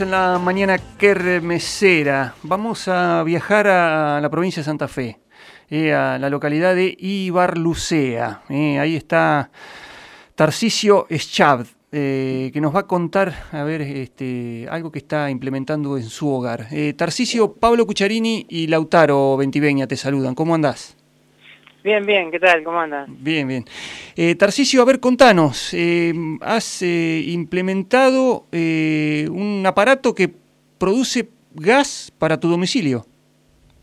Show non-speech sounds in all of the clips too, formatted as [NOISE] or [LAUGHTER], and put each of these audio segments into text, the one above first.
en la mañana kermesera. Vamos a viajar a la provincia de Santa Fe, eh, a la localidad de Ibarlucea. Eh, ahí está Tarcisio Schab, eh, que nos va a contar a ver este, algo que está implementando en su hogar. Tarcisio, Pablo Cucharini y Lautaro Ventiveña te saludan. ¿Cómo andás? Bien, bien, ¿qué tal? ¿Cómo andas? Bien, bien. Eh, Tarcisio, a ver, contanos, eh, has eh, implementado eh, un aparato que produce gas para tu domicilio.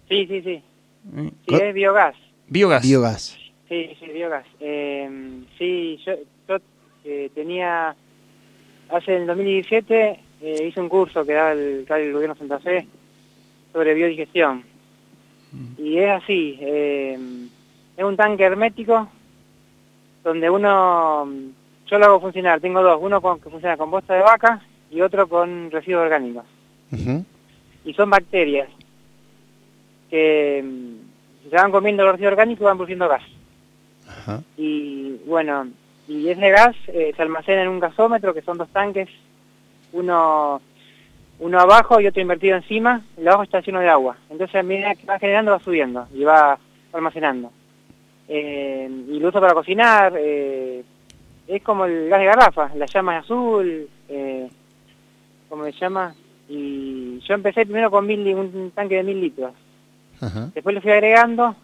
Sí, sí, sí. Sí, es biogás. Biogás. Biogás. Sí, sí, biogás. sí, yo, yo tenía, hace en el 2017, hice un curso que da el, el gobierno de Santa Fe sobre biodigestión. Mm. Y es así, es un tanque hermético donde uno, yo lo hago funcionar, tengo dos, uno con, que funciona con bosta de vaca y otro con residuos orgánicos. Y son bacterias que si se van comiendo los residuos orgánicos van produciendo gas. Y bueno, y ese gas eh, se almacena en un gasómetro que son dos tanques, uno uno abajo y otro invertido encima, el abajo está lleno de agua. Entonces a medida que va generando va subiendo y va almacenando eh, y lo uso para cocinar, eh, es como el gas de garrafa, la llama es azul, eh, como se llama, y yo empecé primero con mil, un tanque de mil litros, después le fui agregando,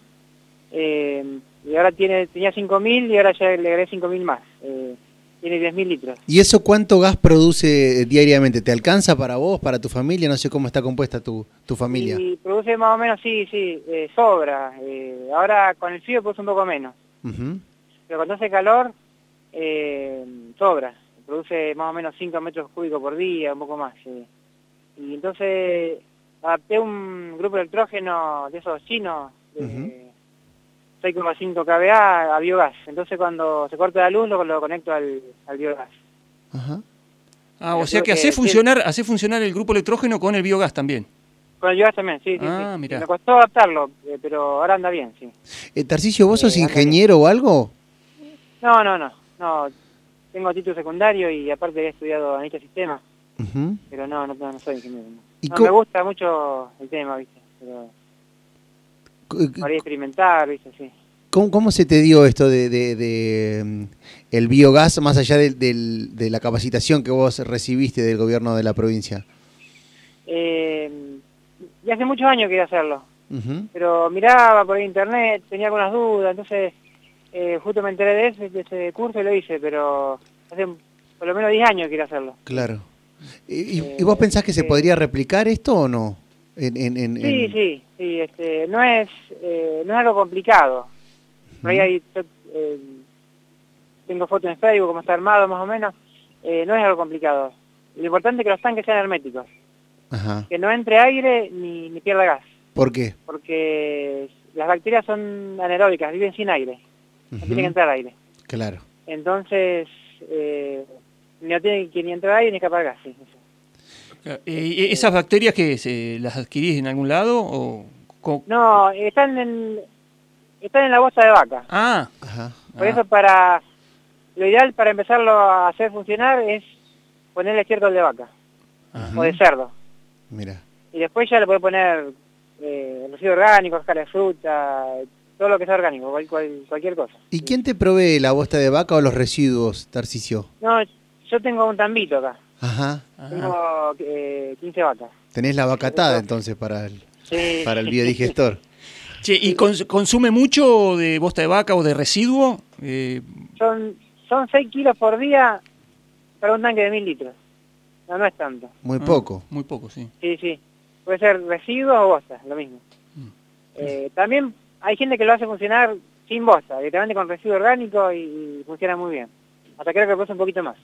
eh, y ahora tiene tenía cinco mil y ahora ya le agregué cinco mil más. Eh, tiene 10.000 litros. ¿Y eso cuánto gas produce diariamente? ¿Te alcanza para vos, para tu familia? No sé cómo está compuesta tu, tu familia. Sí, produce más o menos, sí, sí, eh, sobra. Eh, ahora con el frío produce un poco menos. Pero cuando hace calor, eh, sobra. Produce más o menos 5 metros cúbicos por día, un poco más. Y entonces adapté un grupo de electrógeno de esos chinos, 6,5 kVA a biogás. Entonces cuando se corta la luz lo, lo conecto al, al biogás. Ajá. Ah, o sea que, hace funcionar, hace funcionar el grupo electrógeno con el biogás también. Con el biogás también, sí, sí, ah, Me costó adaptarlo, eh, pero ahora anda bien, sí. Eh, Tarcisio, ¿vos sos eh, ingeniero o algo? No, no, no, no. Tengo título secundario y aparte he estudiado en este sistema. Pero no, no, no, soy ingeniero. No. me gusta mucho el tema, ¿viste? Pero para experimentar, ¿viste? Sí. ¿Cómo, ¿Cómo, se te dio esto de, de, mm, el biogás más allá de, de, la capacitación que vos recibiste del gobierno de la provincia? Eh, ya hace muchos años quería hacerlo, pero miraba por internet, tenía algunas dudas, entonces eh, justo me enteré de ese, de ese curso y lo hice, pero hace por lo menos 10 años quería hacerlo. Claro. ¿Y, ¿Y, vos pensás que se eh, podría replicar esto o no? sí, sí, sí, este, no es eh, no es algo complicado. ahí eh, tengo fotos en Facebook, como está armado más o menos, eh, no es algo complicado. Lo importante es que los tanques sean herméticos, que no entre aire ni, ni pierda gas. ¿Por qué? Porque las bacterias son anaeróbicas, viven sin aire, no tiene que entrar aire. Claro. Entonces, no tiene que ni entrar aire ni escapar gas. Sí, eh, ¿Y esas bacterias que se las adquirís en algún lado o No, están en están en la bosta de vaca. Ah, Por eso para lo ideal para empezarlo a hacer funcionar es ponerle estiércol de vaca o de cerdo. Mira. Y después ya le puede poner eh, residuos orgánicos, de fruta, todo lo que sea orgánico, cualquier cosa. ¿Y quién te provee la bosta de vaca o los residuos, Tarcicio? No, yo tengo un tambito acá. Ajá. Tengo eh, 15 vacas. Tenés la vacatada entonces para el, para el biodigestor. [LAUGHS] Che, ¿y consume mucho de bosta de vaca o de residuo? Eh... Son, son 6 kilos por día para un tanque de 1000 litros. No, no es tanto. Muy ah, poco. Muy poco, sí. Sí, sí. Puede ser residuo o bosta, lo mismo. Mm. Eh, también hay gente que lo hace funcionar sin bosta, directamente con residuo orgánico y funciona muy bien hasta creo que produce un poquito más.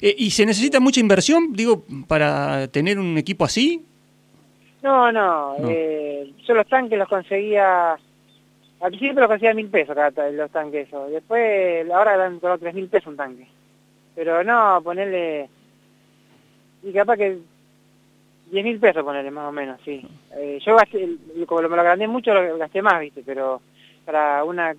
Eh, ¿Y se necesita mucha inversión, digo, para tener un equipo así? No, no. Eh, yo los tanques los conseguía... Al principio los conseguía mil pesos cada los tanques eso. Después, ahora dan como tres mil pesos un tanque. Pero no, ponerle... Y capaz que diez mil pesos ponerle más o menos, sí. Eh, yo gasté, como me lo agrandé mucho, lo gasté más, viste, pero para una,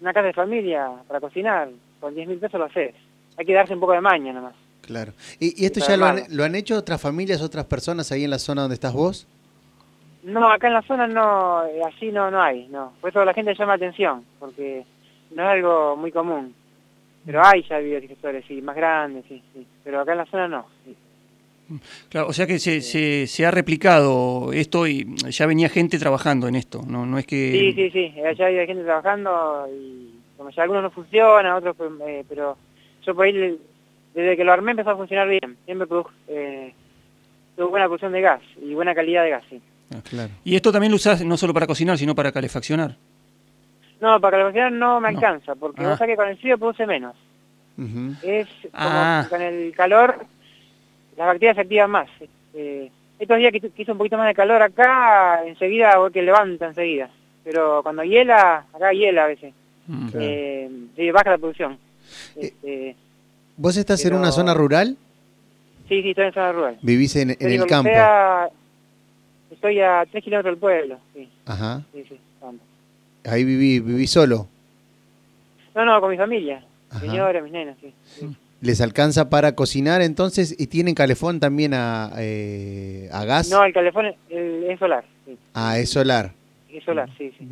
una casa de familia, para cocinar, con 10 mil pesos lo haces. Hay que darse un poco de maña nomás. Claro. ¿Y, y esto ya lo han, lo han hecho otras familias, otras personas ahí en la zona donde estás vos? No, acá en la zona no, eh, así no, no hay, no. Por eso la gente llama la atención, porque no es algo muy común. Pero hay ya biodigestores, sí, más grandes, sí, sí. Pero acá en la zona no. sí. Claro, o sea que se, se, se ha replicado esto y ya venía gente trabajando en esto, no, no es que... Sí, sí, sí, allá hay gente trabajando y como ya algunos no funcionan, otros, eh, pero yo por ahí, le- desde que lo armé empezó a funcionar bien. Siempre produjo, eh, tuvo buena producción de gas y buena calidad de gas, sí. Claro. Y esto también lo usás no solo para cocinar, sino para calefaccionar. No, para calefaccionar no me No. alcanza, porque Ah. vos sabés que con el frío produce menos. Es como Ah. con el calor, las bacterias se activan más. Eh, estos días que, hizo- un poquito más de calor acá, enseguida que levanta enseguida. Pero cuando hiela, acá hiela a veces, eh, sí, baja la producción. Eh, Este, ¿Vos estás en una zona rural? sí, sí, estoy en zona rural. ¿Vivís en, el campo? Lucea, estoy a 3 kilómetros del pueblo, sí, Ajá. sí, sí. Ahí viví, viví solo. No, no, con mi familia, Ajá. señora, mis nenas, sí. sí. ¿Les alcanza para cocinar entonces? ¿Y tienen calefón también a, eh, a gas? No, el calefón es, el- es solar, sí. Ah, es solar. Es solar, sí, sí.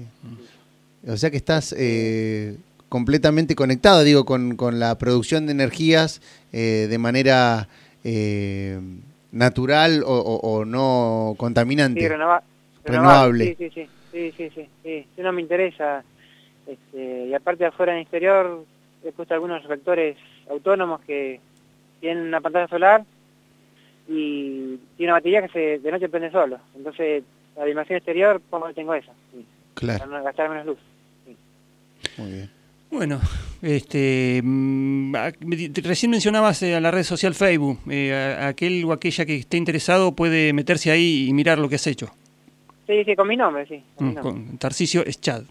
O sea que estás eh, completamente conectado, digo, con, con la producción de energías eh, de manera eh, natural o, o- o no contaminante. Sí, renova- Renovable. Sí, sí, sí, sí, sí, sí, sí. No me interesa. Este, y aparte de afuera en el exterior, he puesto algunos reflectores autónomos que tienen una pantalla solar y tiene una batería que se, de noche prende solo. Entonces, la iluminación exterior, como tengo esa, sí, Claro, para no gastar menos luz. muy bien. Bueno, este, mm, recién mencionabas eh, a la red social Facebook. Eh, aquel o aquella que esté interesado puede meterse ahí y mirar lo que has hecho. Sí, sí, con mi nombre, sí. Con mi Mm, nombre. con Tarcisio Eschad.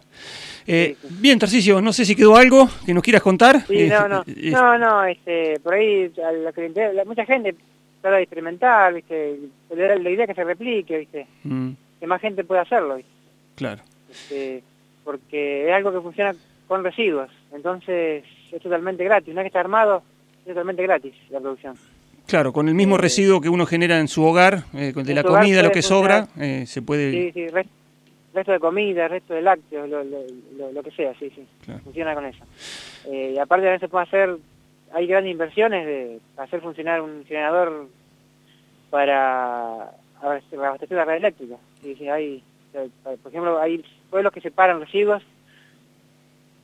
Eh, Sí, sí. Bien, Tarcisio, no sé si quedó algo que nos quieras contar. Sí, no, no, eh, no, no, este, por ahí a la mucha gente trata de experimentar, viste, la, la idea es que se replique, viste, mm, que más gente pueda hacerlo, viste. claro. este, porque es algo que funciona con residuos, entonces es totalmente gratis, una vez que está armado, es totalmente gratis la producción. Claro, con el mismo Eh, residuo que uno genera en su hogar, eh, de la hogar comida, lo que sobra, eh, se puede... Sí, sí, res- resto de comida, resto de lácteos, lo, lo, lo- lo que sea, sí, sí, Claro. funciona con eso. Eh, y aparte a veces puede hacer, hay grandes inversiones de hacer funcionar un generador para abaste- abastecer la red eléctrica. Sí, sí, hay, eh, por ejemplo, hay pueblos que separan residuos.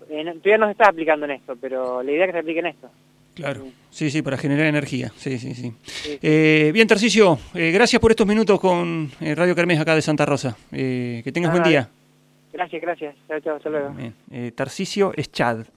Eh, no- todavía no se está aplicando en esto, pero la idea es que se aplique en esto. Claro, sí, sí, para generar energía. Sí, sí, sí. Sí, Eh, bien, Tarcisio, eh, gracias por estos minutos con eh, Radio Kermés acá de Santa Rosa. Que tengas Ah, buen día. Gracias, gracias. Chao, chao, hasta luego. Bien. Eh, Tarcisio Eschad.